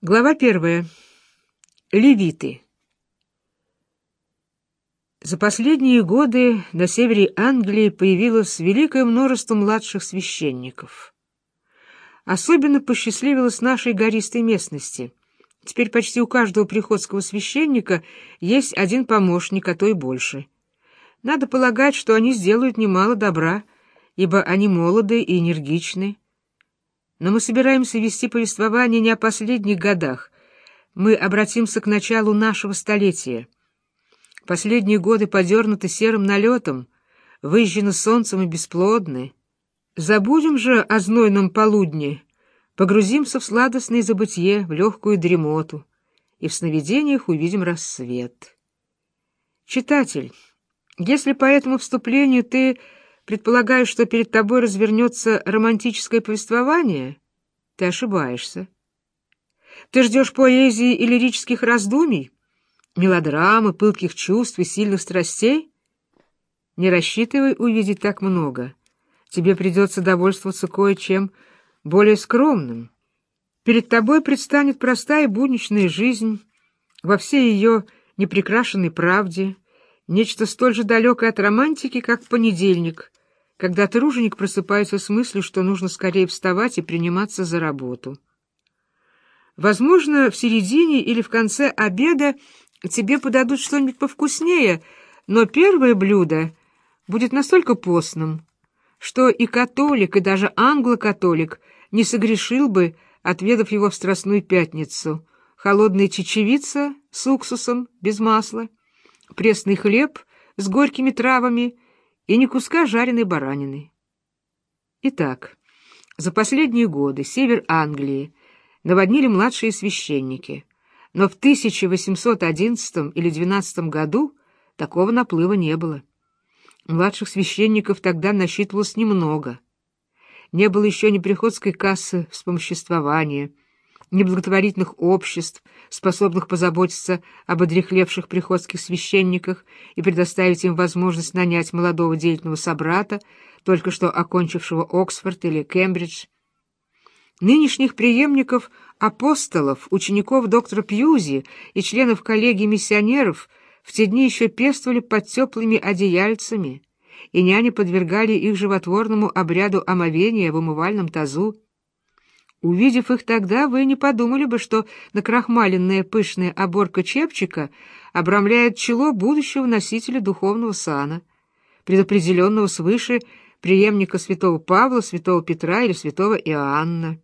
Глава первая. Левиты. За последние годы на севере Англии появилось великое множество младших священников. Особенно посчастливилось нашей гористой местности. Теперь почти у каждого приходского священника есть один помощник, а то и больше. Надо полагать, что они сделают немало добра, ибо они молоды и энергичны, но мы собираемся вести повествование не о последних годах. Мы обратимся к началу нашего столетия. Последние годы подернуты серым налетом, выжжены солнцем и бесплодны. Забудем же о знойном полудне, погрузимся в сладостное забытье, в легкую дремоту, и в сновидениях увидим рассвет. Читатель, если по этому вступлению ты предполагаешь, что перед тобой развернется романтическое повествование, ты ошибаешься. Ты ждешь поэзии и лирических раздумий, мелодрамы, пылких чувств и сильных страстей? Не рассчитывай увидеть так много. Тебе придется довольствоваться кое-чем более скромным. Перед тобой предстанет простая будничная жизнь во всей ее неприкрашенной правде, нечто столь же далекое от романтики, как понедельник, когда труженик просыпается с мыслью, что нужно скорее вставать и приниматься за работу. Возможно, в середине или в конце обеда тебе подадут что-нибудь повкуснее, но первое блюдо будет настолько постным, что и католик, и даже англо-католик не согрешил бы, отведав его в Страстную Пятницу. Холодная чечевица с уксусом, без масла, пресный хлеб с горькими травами — и ни куска жареной баранины. Итак, за последние годы север Англии наводнили младшие священники, но в 1811 или 12 году такого наплыва не было. Младших священников тогда насчитывалось немного. Не было еще ни приходской кассы вспомоществования, неблаготворительных обществ, способных позаботиться об одрехлевших приходских священниках и предоставить им возможность нанять молодого деятельного собрата, только что окончившего Оксфорд или Кембридж. Нынешних преемников апостолов, учеников доктора Пьюзи и членов коллегии миссионеров в те дни еще пествовали под теплыми одеяльцами, и няни подвергали их животворному обряду омовения в умывальном тазу. Увидев их тогда, вы не подумали бы, что накрахмаленная пышная оборка чепчика обрамляет чело будущего носителя духовного сана, предопределенного свыше преемника святого Павла, святого Петра или святого Иоанна.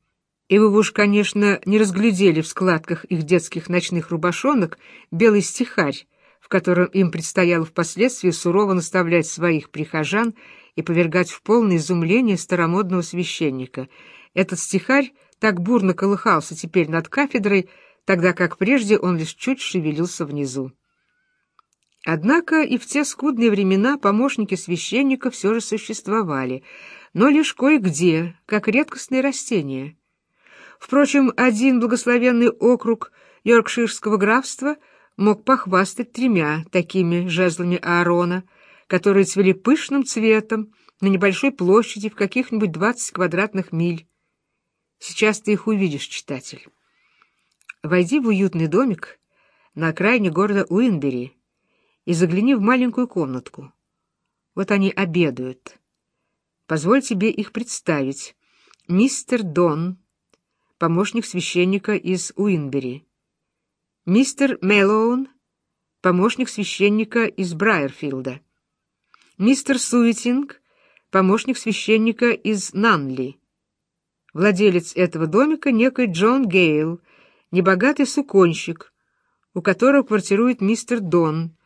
И вы уж, конечно, не разглядели в складках их детских ночных рубашонок белый стихарь, в котором им предстояло впоследствии сурово наставлять своих прихожан и повергать в полное изумление старомодного священника. Этот стихарь так бурно колыхался теперь над кафедрой, тогда как прежде он лишь чуть шевелился внизу. Однако и в те скудные времена помощники священника все же существовали, но лишь кое-где, как редкостные растения. Впрочем, один благословенный округ Йоркширского графства мог похвастать тремя такими жезлами Аарона, которые цвели пышным цветом на небольшой площади в каких-нибудь 20 квадратных миль. Сейчас ты их увидишь, читатель. Войди в уютный домик на окраине города Уинбери и загляни в маленькую комнатку. Вот они обедают. Позволь тебе их представить. Мистер Дон, помощник священника из Уинбери. Мистер Мэллоун, помощник священника из Брайерфилда. Мистер Суитинг, помощник священника из Нанли. Владелец этого домика некий Джон Гейл, небогатый суконщик, у которого квартирует мистер Дон,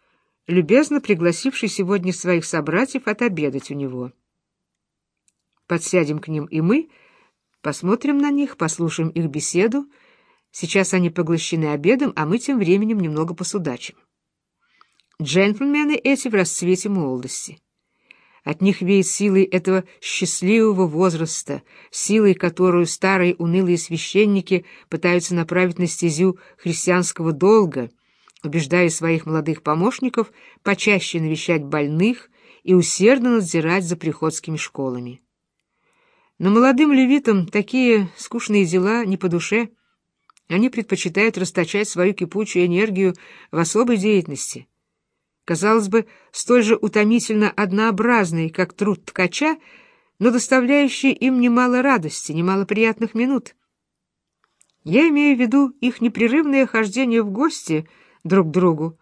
любезно пригласивший сегодня своих собратьев отобедать у него. Подсядем к ним и мы, посмотрим на них, послушаем их беседу. Сейчас они поглощены обедом, а мы тем временем немного посудачим. Джентльмены эти в расцвете молодости. От них веет силой этого счастливого возраста, силой, которую старые унылые священники пытаются направить на стезю христианского долга, убеждая своих молодых помощников почаще навещать больных и усердно надзирать за приходскими школами. Но молодым левитам такие скучные дела не по душе. Они предпочитают расточать свою кипучую энергию в особой деятельности. Казалось бы, столь же утомительно однообразный, как труд ткача, но доставляющий им немало радости, немало приятных минут. Я имею в виду их непрерывное хождение в гости друг к другу,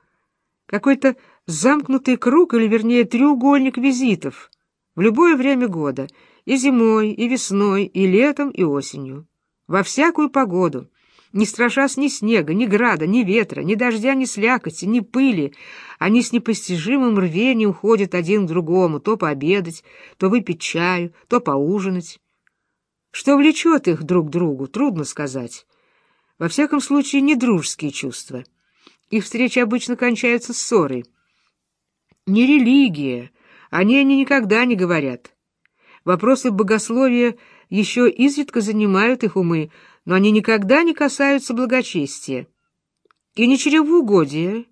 какой-то замкнутый круг, или вернее треугольник визитов, в любое время года, и зимой, и весной, и летом, и осенью, во всякую погоду, не страшась ни снега, ни града, ни ветра, ни дождя, ни слякоти, ни пыли, они с непостижимым рвением ходят один к другому, то пообедать, то выпить чаю, то поужинать. Что влечет их друг к другу, трудно сказать. Во всяком случае, не дружеские чувства. Их встречи обычно кончаются ссорой. Не религия, они они никогда не говорят. Вопросы богословия еще изредка занимают их умы, но они никогда не касаются благочестия. И не чревоугодия.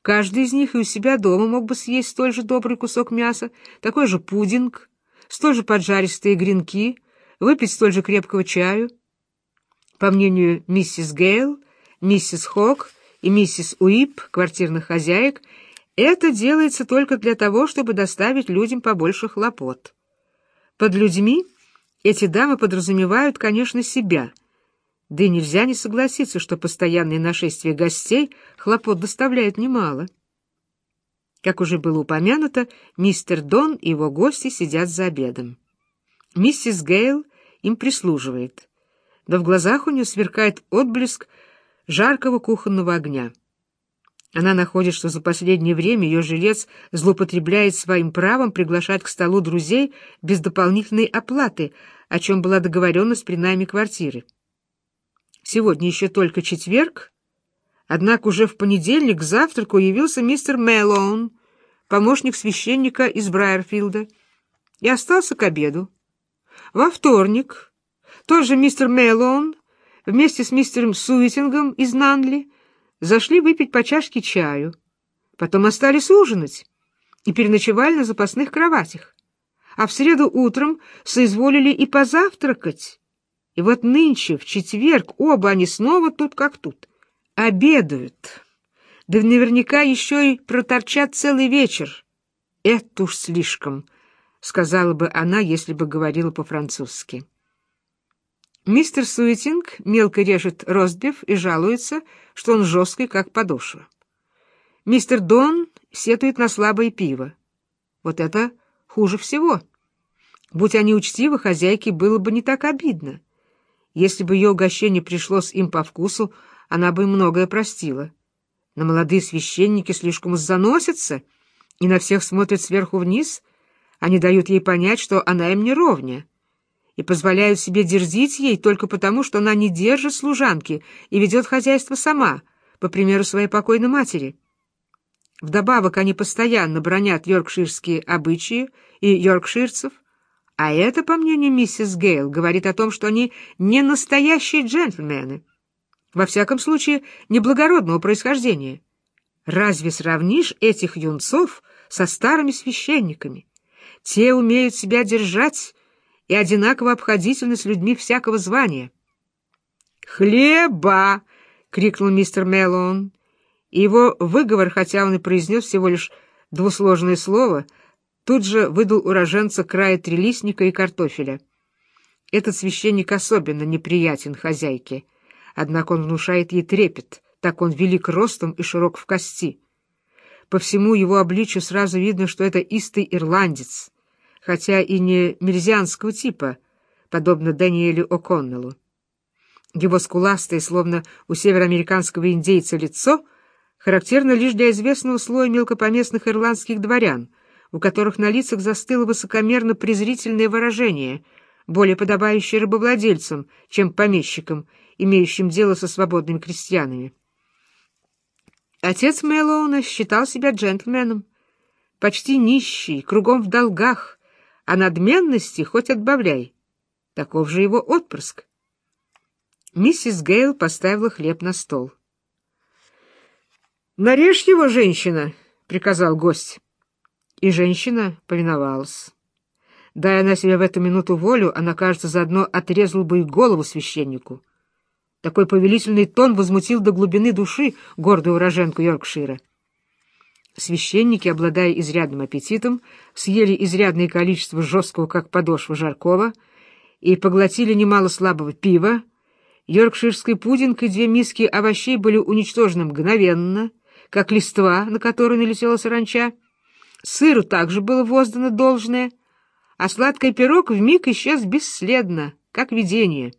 Каждый из них и у себя дома мог бы съесть столь же добрый кусок мяса, такой же пудинг, столь же поджаристые гренки, выпить столь же крепкого чаю. По мнению миссис Гейл, миссис Хок и миссис Уип, квартирных хозяек, это делается только для того, чтобы доставить людям побольше хлопот. Под людьми эти дамы подразумевают, конечно, себя — да и нельзя не согласиться, что постоянное нашествие гостей хлопот доставляет немало. Как уже было упомянуто, мистер Дон и его гости сидят за обедом. Миссис Гейл им прислуживает, но в глазах у нее сверкает отблеск жаркого кухонного огня. Она находит, что за последнее время ее жилец злоупотребляет своим правом приглашать к столу друзей без дополнительной оплаты, о чем была договоренность при найме квартиры. Сегодня еще только четверг, однако уже в понедельник к завтраку явился мистер Мэллоун, помощник священника из Брайерфилда, и остался к обеду. Во вторник тоже мистер Мэллоун вместе с мистером Суитингом из Нанли зашли выпить по чашке чаю, потом остались ужинать и переночевали на запасных кроватях, а в среду утром соизволили и позавтракать, и вот нынче, в четверг, оба они снова тут как тут. Обедают. Да наверняка еще и проторчат целый вечер. Это уж слишком, сказала бы она, если бы говорила по-французски. Мистер Суетинг мелко режет ростбиф и жалуется, что он жесткий, как подошва. Мистер Дон сетует на слабое пиво. Вот это хуже всего. Будь они учтивы, хозяйке было бы не так обидно. Если бы ее угощение пришлось им по вкусу, она бы многое простила. Но молодые священники слишком заносятся и на всех смотрят сверху вниз. Они дают ей понять, что она им не ровня, и позволяют себе дерзить ей только потому, что она не держит служанки и ведет хозяйство сама, по примеру своей покойной матери. Вдобавок они постоянно бронят йоркширские обычаи и йоркширцев — а это, по мнению миссис Гейл, говорит о том, что они не настоящие джентльмены. Во всяком случае, неблагородного происхождения. Разве сравнишь этих юнцов со старыми священниками? Те умеют себя держать и одинаково обходительны с людьми всякого звания. «Хлеба!» — крикнул мистер Меллоун. И его выговор, хотя он и произнес всего лишь двусложное слово — тут же выдал уроженца края трелисника и картофеля. Этот священник особенно неприятен хозяйке, однако он внушает ей трепет, так он велик ростом и широк в кости. По всему его обличию сразу видно, что это истый ирландец, хотя и не мерзианского типа, подобно Даниэлю О'Коннеллу. Его скуластое, словно у североамериканского индейца, лицо характерно лишь для известного слоя мелкопоместных ирландских дворян — у которых на лицах застыло высокомерно-презрительное выражение, более подобающее рабовладельцам, чем помещикам, имеющим дело со свободными крестьянами. Отец Мэллоуна считал себя джентльменом, почти нищий, кругом в долгах, а надменности хоть отбавляй. Таков же его отпрыск. Миссис Гейл поставила хлеб на стол. «Нарежь его, женщина!» — приказал гость. И женщина повиновалась. Дай она себе в эту минуту волю, она, кажется, заодно отрезала бы и голову священнику. Такой повелительный тон возмутил до глубины души гордую уроженку Йоркшира. Священники, обладая изрядным аппетитом, съели изрядное количество жесткого, как подошва, жаркого и поглотили немало слабого пива. Йоркширский пудинг и две миски овощей были уничтожены мгновенно, как листва, на которую налетела саранча. Сыру также было воздано должное, а сладкий пирог вмиг исчез бесследно, как видение.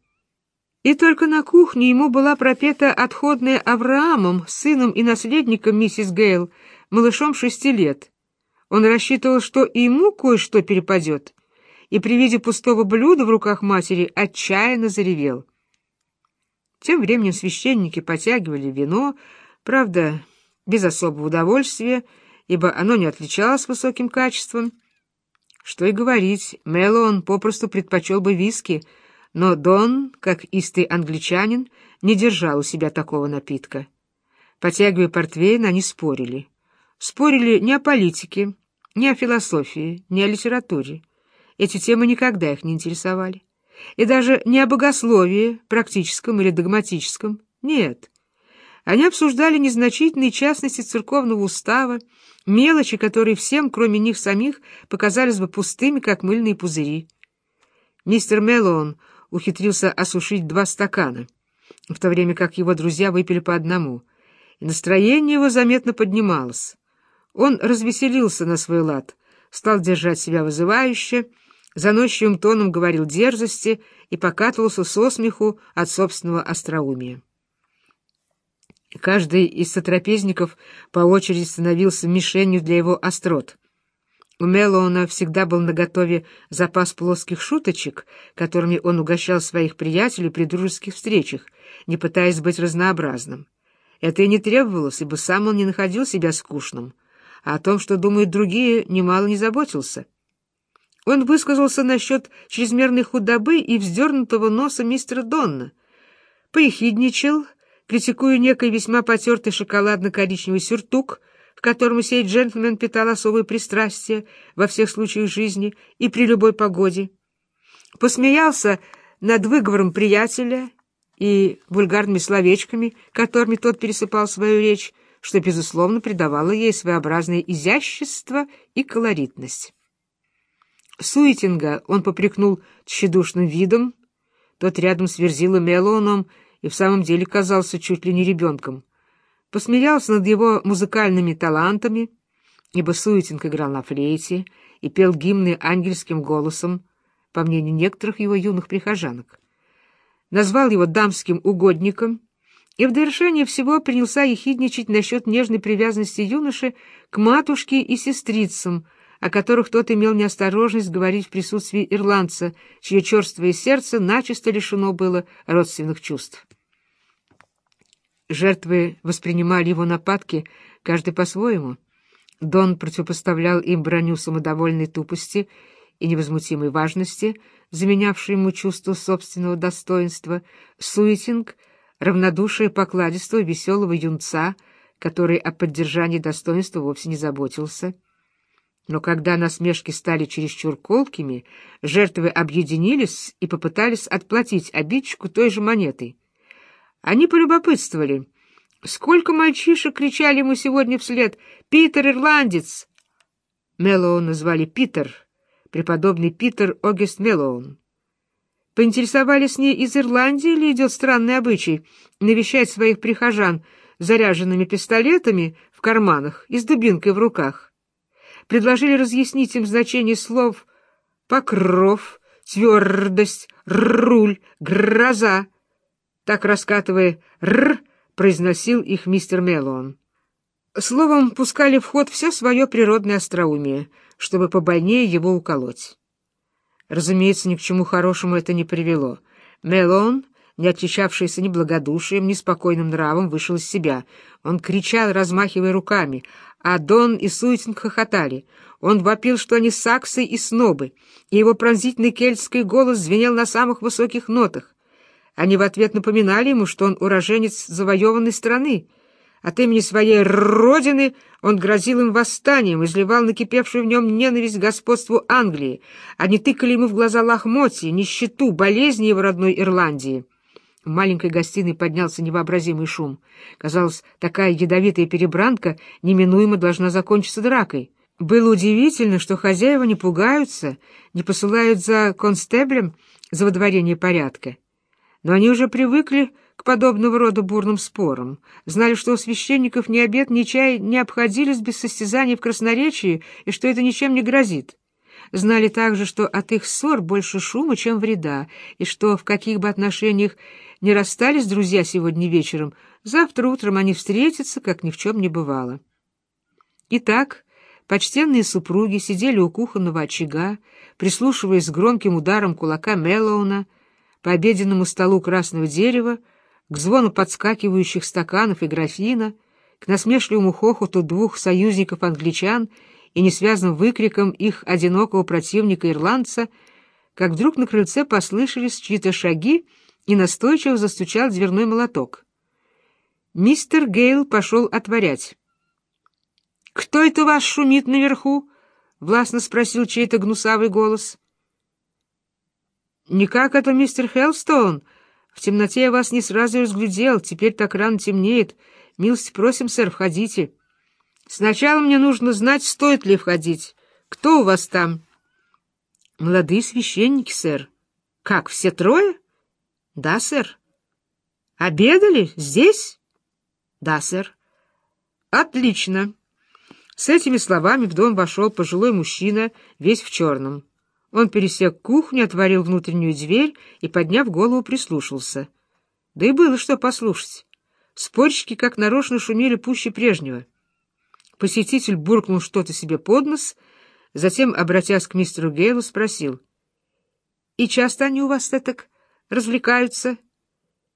И только на кухне ему была пропета отходная Авраамом, сыном и наследником миссис Гейл, малышом шести лет. Он рассчитывал, что ему кое-что перепадет, и при виде пустого блюда в руках матери отчаянно заревел. Тем временем священники потягивали вино, правда, без особого удовольствия, ибо оно не отличалось высоким качеством. Что и говорить, Меллоун попросту предпочел бы виски — но Дон, как истый англичанин, не держал у себя такого напитка. Потягивая портвейн, они спорили. Спорили не о политике, не о философии, не о литературе. Эти темы никогда их не интересовали. И даже не о богословии, практическом или догматическом. Нет. Они обсуждали незначительные частности церковного устава, мелочи, которые всем, кроме них самих, показались бы пустыми, как мыльные пузыри. Мистер Меллоун ухитрился осушить два стакана, в то время как его друзья выпили по одному, и настроение его заметно поднималось. Он развеселился на свой лад, стал держать себя вызывающе, заносчивым тоном говорил дерзости и покатывался со смеху от собственного остроумия. Каждый из сотрапезников по очереди становился мишенью для его острот — у Меллоуна всегда был наготове запас плоских шуточек, которыми он угощал своих приятелей при дружеских встречах, не пытаясь быть разнообразным. Это и не требовалось, ибо сам он не находил себя скучным, а о том, что думают другие, немало не заботился. Он высказался насчет чрезмерной худобы и вздернутого носа мистера Донна, поехидничал, критикуя некий весьма потертый шоколадно-коричневый сюртук — к которому сей джентльмен питал особое пристрастие во всех случаях жизни и при любой погоде, посмеялся над выговором приятеля и вульгарными словечками, которыми тот пересыпал свою речь, что, безусловно, придавало ей своеобразное изящество и колоритность. Суетинга он попрекнул тщедушным видом, тот рядом с Верзилой Мелоном и в самом деле казался чуть ли не ребенком посмеялся над его музыкальными талантами, ибо Суетинг играл на флейте и пел гимны ангельским голосом, по мнению некоторых его юных прихожанок. Назвал его дамским угодником и в довершение всего принялся ехидничать насчет нежной привязанности юноши к матушке и сестрицам, о которых тот имел неосторожность говорить в присутствии ирландца, чье черствое сердце начисто лишено было родственных чувств. Жертвы воспринимали его нападки, каждый по-своему. Дон противопоставлял им броню самодовольной тупости и невозмутимой важности, заменявшей ему чувство собственного достоинства, суетинг, равнодушие покладистого веселого юнца, который о поддержании достоинства вовсе не заботился. Но когда насмешки стали чересчур колкими, жертвы объединились и попытались отплатить обидчику той же монетой. Они полюбопытствовали. Сколько мальчишек кричали ему сегодня вслед «Питер Ирландец!» Меллоу назвали Питер, преподобный Питер Огест Меллоун. Поинтересовались, не из Ирландии ли идет странный обычай навещать своих прихожан заряженными пистолетами в карманах и с дубинкой в руках. Предложили разъяснить им значение слов «покров», «твердость», «руль», «гроза», так раскатывая «р», произносил их мистер Меллоун. Словом, пускали в ход все свое природное остроумие, чтобы побольнее его уколоть. Разумеется, ни к чему хорошему это не привело. Меллоун, не отличавшийся ни благодушием, ни спокойным нравом, вышел из себя. Он кричал, размахивая руками, а Дон и Суетинг хохотали. Он вопил, что они саксы и снобы, и его пронзительный кельтский голос звенел на самых высоких нотах. Они в ответ напоминали ему, что он уроженец завоеванной страны. От имени своей родины он грозил им восстанием, изливал накипевшую в нем ненависть к господству Англии. Они тыкали ему в глаза лохмотья, нищету, болезни его родной Ирландии. В маленькой гостиной поднялся невообразимый шум. Казалось, такая ядовитая перебранка неминуемо должна закончиться дракой. Было удивительно, что хозяева не пугаются, не посылают за констеблем за водворение порядка. Но они уже привыкли к подобного рода бурным спорам, знали, что у священников ни обед, ни чай не обходились без состязаний в красноречии и что это ничем не грозит. Знали также, что от их ссор больше шума, чем вреда, и что в каких бы отношениях не расстались друзья сегодня вечером, завтра утром они встретятся, как ни в чем не бывало. Итак, почтенные супруги сидели у кухонного очага, прислушиваясь к громким ударам кулака Меллоуна по обеденному столу красного дерева, к звону подскакивающих стаканов и графина, к насмешливому хохоту двух союзников-англичан и несвязным выкриком их одинокого противника-ирландца, как вдруг на крыльце послышались чьи-то шаги, и настойчиво застучал дверной молоток. Мистер Гейл пошел отворять. «Кто это вас шумит наверху?» — властно спросил чей-то гнусавый голос. «Никак это мистер Хеллстоун. В темноте я вас не сразу разглядел, теперь так рано темнеет. Милости просим, сэр, входите». Сначала мне нужно знать, стоит ли входить. Кто у вас там? Молодые священники, сэр. Как, все трое? Да, сэр. Обедали? Здесь? Да, сэр. Отлично. С этими словами в дом вошел пожилой мужчина, весь в черном. Он пересек кухню, отворил внутреннюю дверь и, подняв голову, прислушался. Да и было что послушать. Спорщики как нарочно шумели пуще прежнего. Посетитель буркнул что-то себе под нос, затем, обратясь к мистеру Гейлу, спросил. — И часто они у вас так развлекаются?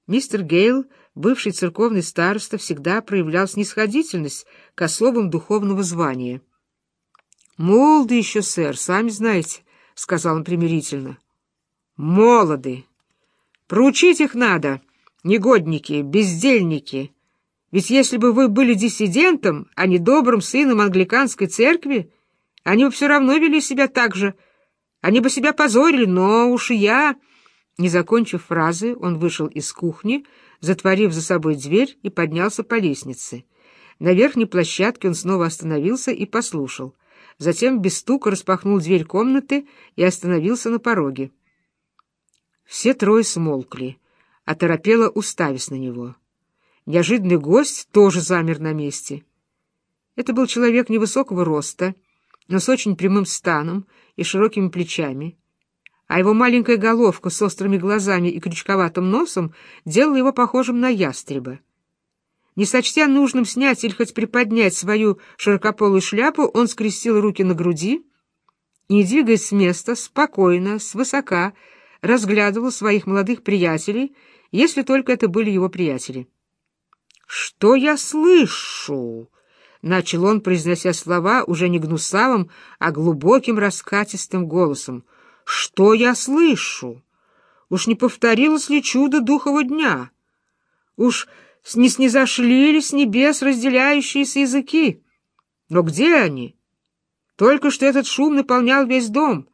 Мистер Гейл, бывший церковный староста, всегда проявлял снисходительность к особам духовного звания. — Молоды еще, сэр, сами знаете, — сказал он примирительно. — Молоды. Проучить их надо, негодники, бездельники. Ведь если бы вы были диссидентом, а не добрым сыном англиканской церкви, они бы все равно вели себя так же. Они бы себя позорили, но уж я... Не закончив фразы, он вышел из кухни, затворив за собой дверь и поднялся по лестнице. На верхней площадке он снова остановился и послушал. Затем без стука распахнул дверь комнаты и остановился на пороге. Все трое смолкли, оторопело уставясь на него. Неожиданный гость тоже замер на месте. Это был человек невысокого роста, но с очень прямым станом и широкими плечами, а его маленькая головка с острыми глазами и крючковатым носом делала его похожим на ястреба. Не сочтя нужным снять или хоть приподнять свою широкополую шляпу, он скрестил руки на груди и, не двигаясь с места, спокойно, свысока, разглядывал своих молодых приятелей, если только это были его приятели. «Что я слышу?» — начал он, произнося слова уже не гнусавым, а глубоким раскатистым голосом. «Что я слышу? Уж не повторилось ли чудо духового дня? Уж не снизошли ли с небес разделяющиеся языки? Но где они? Только что этот шум наполнял весь дом.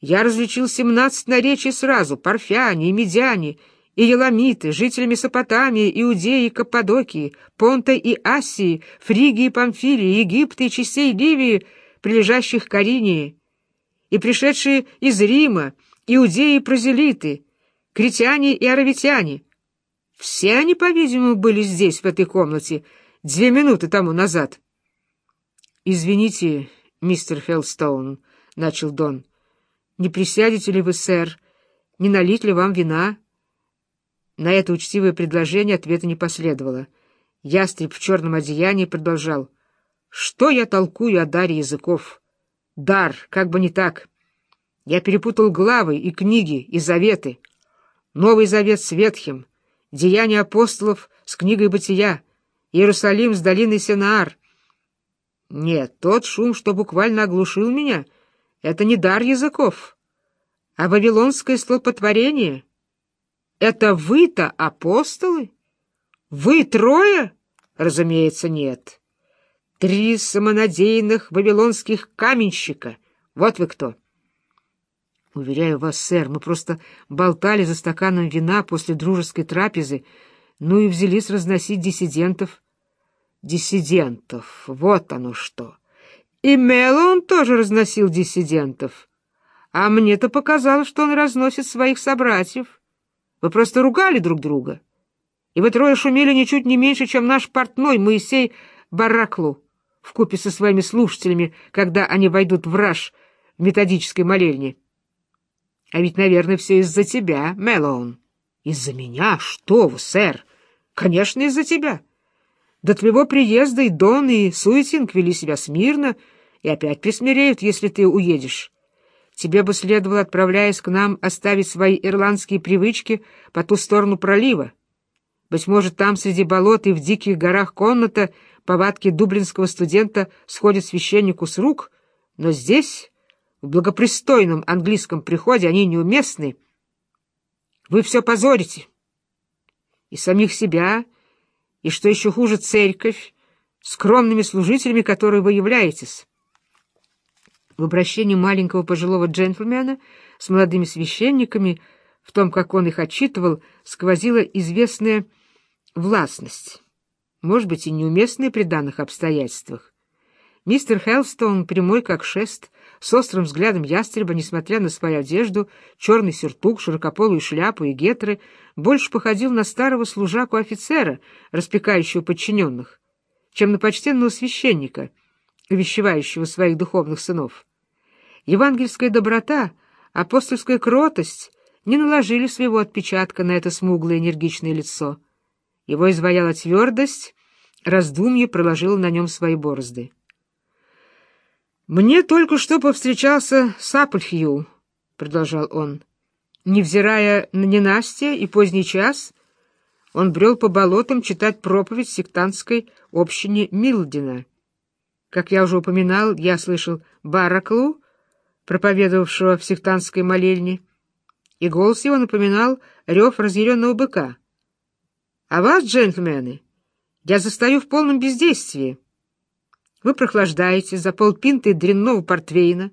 Я различил семнадцать наречий сразу — парфяне и медяне — и еламиты, жители Месопотамии, Иудеи, Каппадокии, Понта и Асии, Фригии, Памфилии, Египта и частей Ливии, прилежащих к Аринии, и пришедшие из Рима, иудеи и прозелиты, критяне и аравитяне. Все они, по-видимому, были здесь, в этой комнате, две минуты тому назад. — Извините, мистер Хеллстоун, — начал Дон, — не присядете ли вы, сэр, не налить ли вам вина? — на это учтивое предложение ответа не последовало. Ястреб в черном одеянии продолжал. «Что я толкую о даре языков? Дар, как бы не так. Я перепутал главы и книги, и заветы. Новый завет с Ветхим, Деяния апостолов с книгой Бытия, Иерусалим с долиной Сенаар. Нет, тот шум, что буквально оглушил меня, это не дар языков, а вавилонское столпотворение — это вы-то апостолы? Вы трое? Разумеется, нет. Три самонадеянных вавилонских каменщика. Вот вы кто. Уверяю вас, сэр, мы просто болтали за стаканом вина после дружеской трапезы, ну и взялись разносить диссидентов. Диссидентов, вот оно что. И Меллоун тоже разносил диссидентов. А мне-то показалось, что он разносит своих собратьев. Вы просто ругали друг друга. И вы трое шумели ничуть не меньше, чем наш портной Моисей Бараклу вкупе со своими слушателями, когда они войдут в раж в методической молельне. А ведь, наверное, все из-за тебя, Мэллоун. Из-за меня? Что вы, сэр? Конечно, из-за тебя. До твоего приезда и Дон, и Суетинг вели себя смирно и опять присмиреют, если ты уедешь. Тебе бы следовало, отправляясь к нам, оставить свои ирландские привычки по ту сторону пролива. Быть может, там, среди болот и в диких горах комната, повадки дублинского студента сходят священнику с рук, но здесь, в благопристойном английском приходе, они неуместны. Вы все позорите. И самих себя, и, что еще хуже, церковь, скромными служителями, которые вы являетесь. В обращении маленького пожилого джентльмена с молодыми священниками, в том, как он их отчитывал, сквозила известная властность, может быть, и неуместная при данных обстоятельствах. Мистер Хелстон, прямой как шест, с острым взглядом ястреба, несмотря на свою одежду, черный сюртук, широкополую шляпу и гетры, больше походил на старого служаку-офицера, распекающего подчиненных, чем на почтенного священника — увещевающего своих духовных сынов. Евангельская доброта, апостольская кротость не наложили своего отпечатка на это смуглое энергичное лицо. Его изваяла твердость, раздумье проложило на нем свои борозды. «Мне только что повстречался Саппельхью», — продолжал он. Невзирая на ненастье и поздний час, он брел по болотам читать проповедь сектантской общине Милдина. Как я уже упоминал, я слышал Бараклу, проповедовавшего в сектантской молельне, и голос его напоминал рев разъяренного быка. А вас, джентльмены, я застаю в полном бездействии. Вы прохлаждаетесь за полпинты дрянного портвейна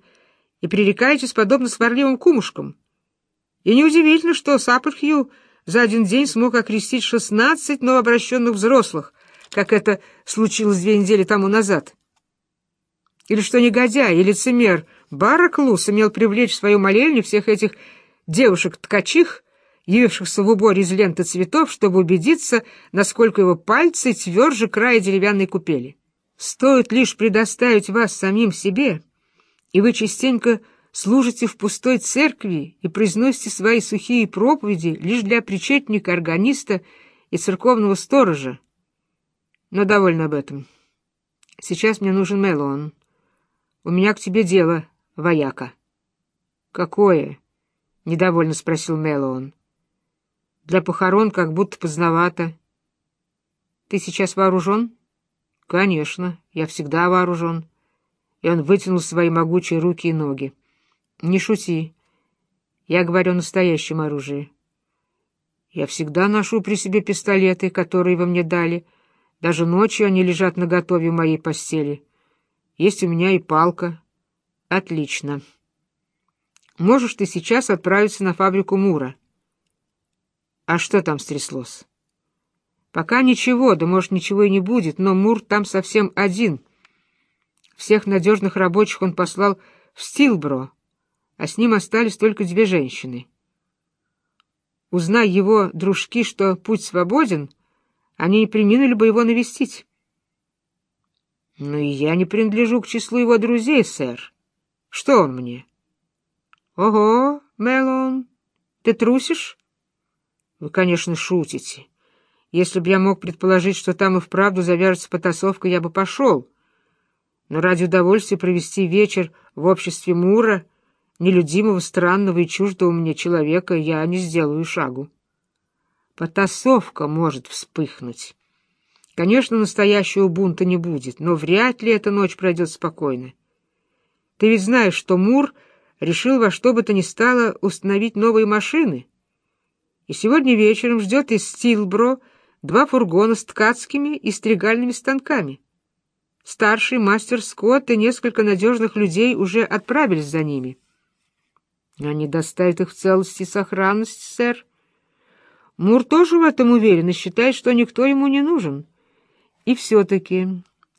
и пререкаетесь подобно сварливым кумушкам. И неудивительно, что Саппельхью за один день смог окрестить шестнадцать новообращенных взрослых, как это случилось две недели тому назад. Или что негодяй и лицемер Бараклу сумел привлечь в свою молельню всех этих девушек-ткачих, явившихся в уборе из ленты цветов, чтобы убедиться, насколько его пальцы тверже края деревянной купели. Стоит лишь предоставить вас самим себе, и вы частенько служите в пустой церкви и произносите свои сухие проповеди лишь для причетника-органиста и церковного сторожа. Но довольно об этом. Сейчас мне нужен Мелон. У меня к тебе дело, вояка. Какое? недовольно спросил Мэллоун. Для похорон как будто поздновато. Ты сейчас вооружен? Конечно, я всегда вооружен. И он вытянул свои могучие руки и ноги. Не шути. Я говорю о настоящем оружии. Я всегда ношу при себе пистолеты, которые вы мне дали. Даже ночью они лежат наготове в моей постели. Есть у меня и палка. Отлично. Можешь ты сейчас отправиться на фабрику Мура. А что там стряслось? Пока ничего, да может ничего и не будет, но Мур там совсем один. Всех надежных рабочих он послал в Стилбро, а с ним остались только две женщины. Узнай его дружки, что путь свободен, они не приминули бы его навестить. Но и я не принадлежу к числу его друзей, сэр. Что он мне? Ого, Мелон, ты трусишь? Вы, конечно, шутите. Если бы я мог предположить, что там и вправду завяжется потасовка, я бы пошел. Но ради удовольствия провести вечер в обществе Мура, нелюдимого, странного и чуждого мне человека, я не сделаю шагу. Потасовка может вспыхнуть. Конечно, настоящего бунта не будет, но вряд ли эта ночь пройдет спокойно. Ты ведь знаешь, что Мур решил во что бы то ни стало установить новые машины. И сегодня вечером ждет из Стилбро два фургона с ткацкими и стригальными станками. Старший мастер Скотт и несколько надежных людей уже отправились за ними. Они доставят их в целости и сохранности, сэр. Мур тоже в этом уверен и считает, что никто ему не нужен. И все-таки,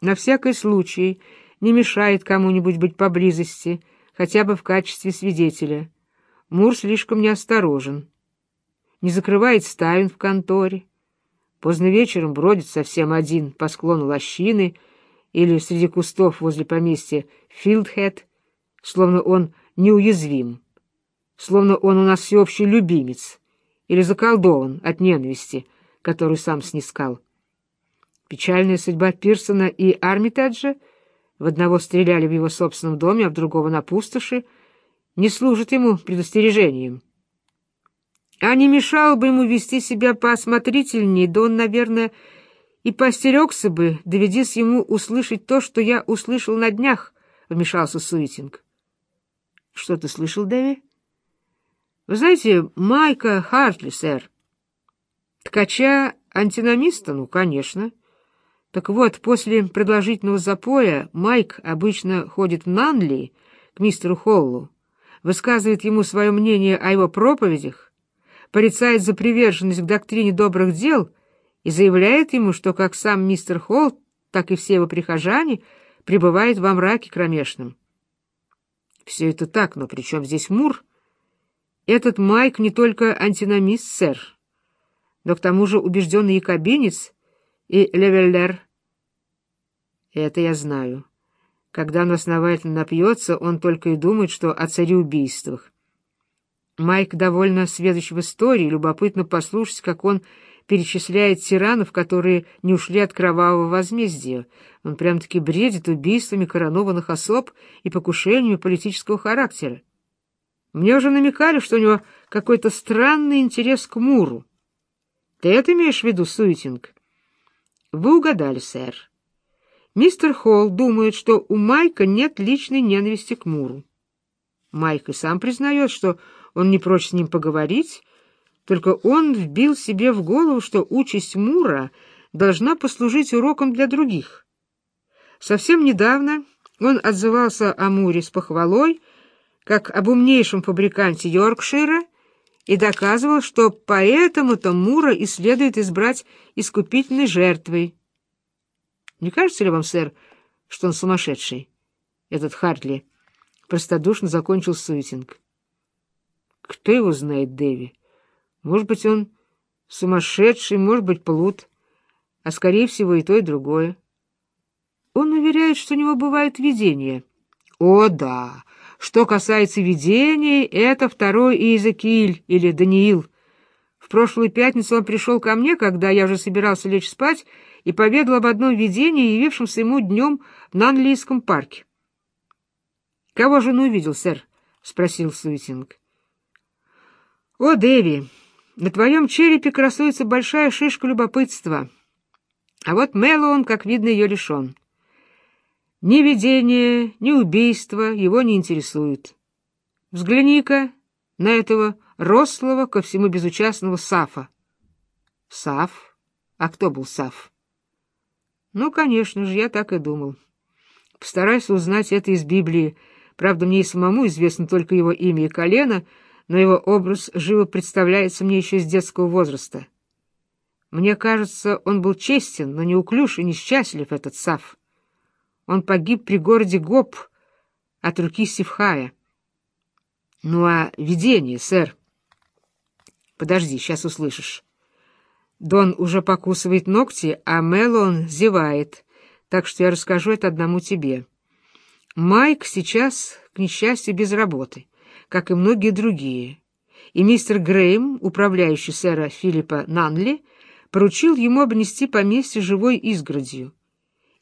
на всякий случай, не мешает кому-нибудь быть поблизости, хотя бы в качестве свидетеля. Мур слишком неосторожен. Не закрывает ставен в конторе. Поздно вечером бродит совсем один по склону лощины или среди кустов возле поместья Филдхед, словно он неуязвим, словно он у нас всеобщий любимец или заколдован от ненависти, которую сам снискал. Печальная судьба Пирсона и Армитеджа — в одного стреляли в его собственном доме, а в другого на пустоши, не служит ему предостережением. А не мешало бы ему вести себя поосмотрительнее, да он, наверное, и постерегся бы, доведись ему услышать то, что я услышал на днях, — вмешался Суитинг. — Что ты слышал, Дэви? — Вы знаете, Майка Хартли, сэр. — Ткача антиномиста? Ну, конечно. — так вот, после продолжительного запоя Майк обычно ходит в Нанли к мистеру Холлу, высказывает ему свое мнение о его проповедях, порицает за приверженность к доктрине добрых дел и заявляет ему, что как сам мистер Холл, так и все его прихожане пребывают во мраке кромешном. Все это так, но при чем здесь Мур? Этот Майк не только антиномист, сэр, но к тому же убежденный якобинец — и Левеллер. Это я знаю. Когда он основательно напьется, он только и думает, что о цареубийствах. Майк довольно сведущ в истории, любопытно послушать, как он перечисляет тиранов, которые не ушли от кровавого возмездия. Он прям-таки бредит убийствами коронованных особ и покушениями политического характера. Мне уже намекали, что у него какой-то странный интерес к Муру. Ты это имеешь в виду, Суетинг? Вы угадали, сэр. Мистер Холл думает, что у Майка нет личной ненависти к Муру. Майк и сам признает, что он не прочь с ним поговорить, только он вбил себе в голову, что участь Мура должна послужить уроком для других. Совсем недавно он отзывался о Муре с похвалой, как об умнейшем фабриканте Йоркшира, и доказывал, что поэтому-то Мура и следует избрать искупительной жертвой. Не кажется ли вам, сэр, что он сумасшедший, этот Хартли? Простодушно закончил Суитинг. Кто его знает, Дэви? Может быть, он сумасшедший, может быть, плут, а, скорее всего, и то, и другое. Он уверяет, что у него бывают видения. О, да! Что касается видений, это второй Иезекииль или Даниил. В прошлую пятницу он пришел ко мне, когда я уже собирался лечь спать, и поведал об одном видении, явившемся ему днем в Нанлийском парке. — Кого же он увидел, сэр? — спросил Суитинг. — О, Дэви, на твоем черепе красуется большая шишка любопытства. А вот Мэллоун, как видно, ее лишен. Ни видение, ни убийство его не интересуют. Взгляни-ка на этого рослого, ко всему безучастного Сафа. Саф? А кто был Саф? Ну, конечно же, я так и думал. Постарайся узнать это из Библии. Правда, мне и самому известно только его имя и колено, но его образ живо представляется мне еще с детского возраста. Мне кажется, он был честен, но неуклюж и несчастлив, этот Саф. Он погиб при городе Гоп от руки Севхая. Ну а видение, сэр? Подожди, сейчас услышишь. Дон уже покусывает ногти, а Мелон зевает, так что я расскажу это одному тебе. Майк сейчас, к несчастью, без работы, как и многие другие, и мистер Грейм, управляющий сэра Филиппа Нанли, поручил ему обнести поместье живой изгородью.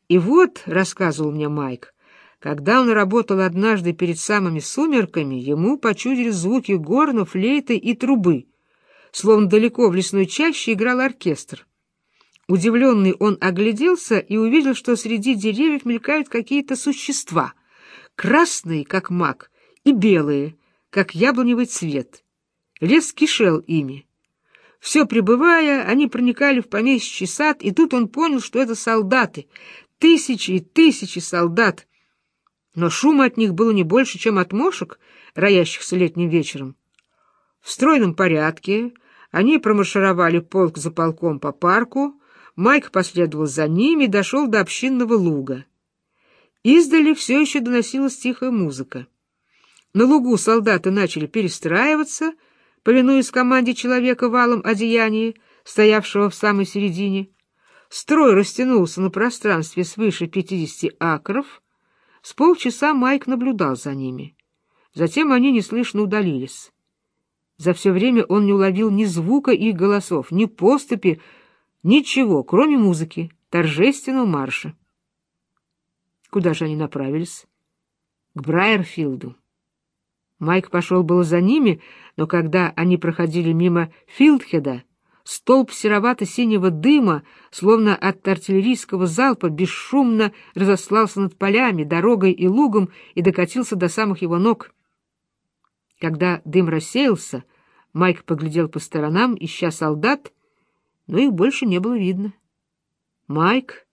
И вот, — рассказывал мне Майк, — когда он работал однажды перед самыми сумерками, ему почудили звуки горна, флейты и трубы, словно далеко в лесной чаще играл оркестр. Удивленный он огляделся и увидел, что среди деревьев мелькают какие-то существа, красные, как мак, и белые, как яблоневый цвет. Лес кишел ими. Все пребывая, они проникали в помещичий сад, и тут он понял, что это солдаты, тысячи и тысячи солдат. но шума от них было не больше, чем от мошек, роящихся летним вечером. В стройном порядке они промаршировали полк за полком по парку, Майк последовал за ними и дошел до общинного луга. Издали все еще доносилась тихая музыка. На лугу солдаты начали перестраиваться, повинуясь команде человека валом одеяния, стоявшего в самой середине. Строй растянулся на пространстве свыше пятидесяти акров. С полчаса Майк наблюдал за ними. Затем они неслышно удалились. За все время он не уловил ни звука их голосов, ни поступи, ничего, кроме музыки, торжественного марша. Куда же они направились? К Брайерфилду. Майк пошел было за ними, но когда они проходили мимо Филдхеда, столб серовато-синего дыма, словно от артиллерийского залпа, бесшумно разослался над полями, дорогой и лугом и докатился до самых его ног. Когда дым рассеялся, Майк поглядел по сторонам, ища солдат, но их больше не было видно. Майк,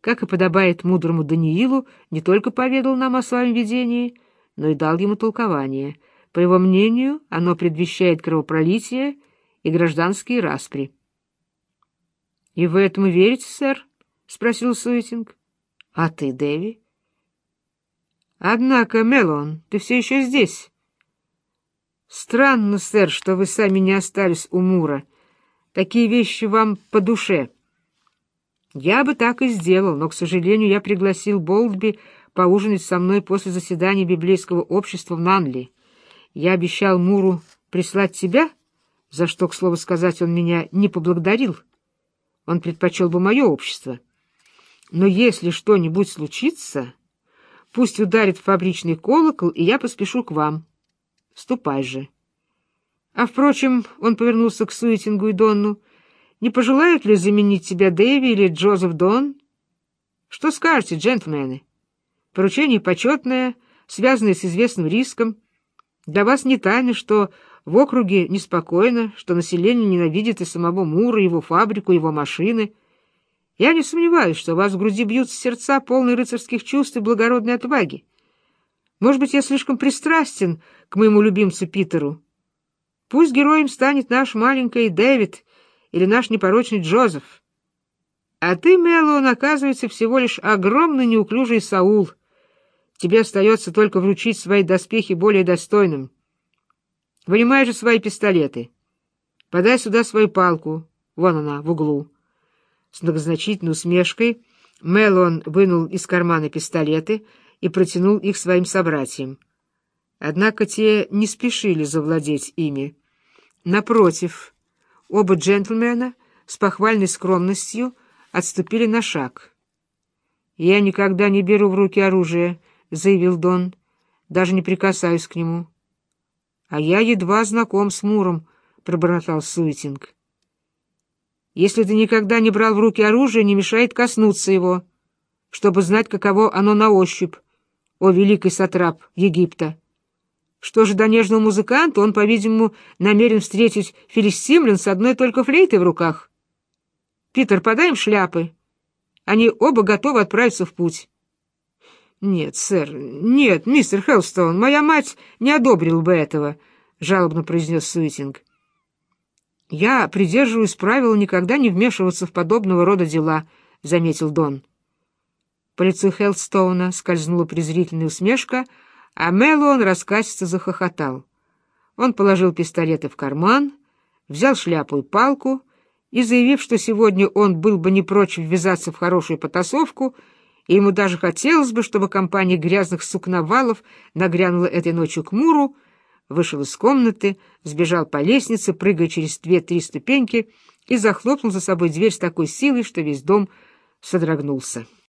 как и подобает мудрому Даниилу, не только поведал нам о своем видении, но и дал ему толкование. По его мнению, оно предвещает кровопролитие и гражданские распри. — И вы этому верите, сэр? — спросил Суитинг. — А ты, Дэви? — Однако, Мелон, ты все еще здесь. — Странно, сэр, что вы сами не остались у Мура. Такие вещи вам по душе. Я бы так и сделал, но, к сожалению, я пригласил Болдби поужинать со мной после заседания библейского общества в Нанли. Я обещал Муру прислать тебя, за что, к слову сказать, он меня не поблагодарил. Он предпочел бы мое общество. Но если что-нибудь случится, пусть ударит фабричный колокол, и я поспешу к вам. Ступай же. А, впрочем, он повернулся к Суетингу и Донну. Не пожелают ли заменить тебя Дэви или Джозеф Дон? Что скажете, джентльмены? Поручение почетное, связанное с известным риском. Для вас не тайна, что в округе неспокойно, что население ненавидит и самого Мура, его фабрику, его машины. Я не сомневаюсь, что у вас в груди бьются сердца, полные рыцарских чувств и благородной отваги. Может быть, я слишком пристрастен к моему любимцу Питеру. Пусть героем станет наш маленький Дэвид или наш непорочный Джозеф. А ты, Мэллоун, оказывается, всего лишь огромный неуклюжий Саул — Тебе остается только вручить свои доспехи более достойным. Вынимай же свои пистолеты. Подай сюда свою палку. Вон она, в углу. С многозначительной усмешкой Мелон вынул из кармана пистолеты и протянул их своим собратьям. Однако те не спешили завладеть ими. Напротив, оба джентльмена с похвальной скромностью отступили на шаг. «Я никогда не беру в руки оружие», — заявил Дон. — Даже не прикасаюсь к нему. — А я едва знаком с Муром, — пробормотал Суетинг. — Если ты никогда не брал в руки оружие, не мешает коснуться его, чтобы знать, каково оно на ощупь, о великий сатрап Египта. Что же до нежного музыканта, он, по-видимому, намерен встретить филистимлян с одной только флейтой в руках. Питер, подай им шляпы. Они оба готовы отправиться в путь. «Нет, сэр, нет, мистер Хелстоун, моя мать не одобрила бы этого», — жалобно произнес Суитинг. «Я придерживаюсь правила никогда не вмешиваться в подобного рода дела», — заметил Дон. По лицу Хелстоуна скользнула презрительная усмешка, а Мэллоун раскатисто захохотал. Он положил пистолеты в карман, взял шляпу и палку и, заявив, что сегодня он был бы не прочь ввязаться в хорошую потасовку, — и ему даже хотелось бы, чтобы компания грязных сукновалов нагрянула этой ночью к Муру, вышел из комнаты, сбежал по лестнице, прыгая через две-три ступеньки, и захлопнул за собой дверь с такой силой, что весь дом содрогнулся.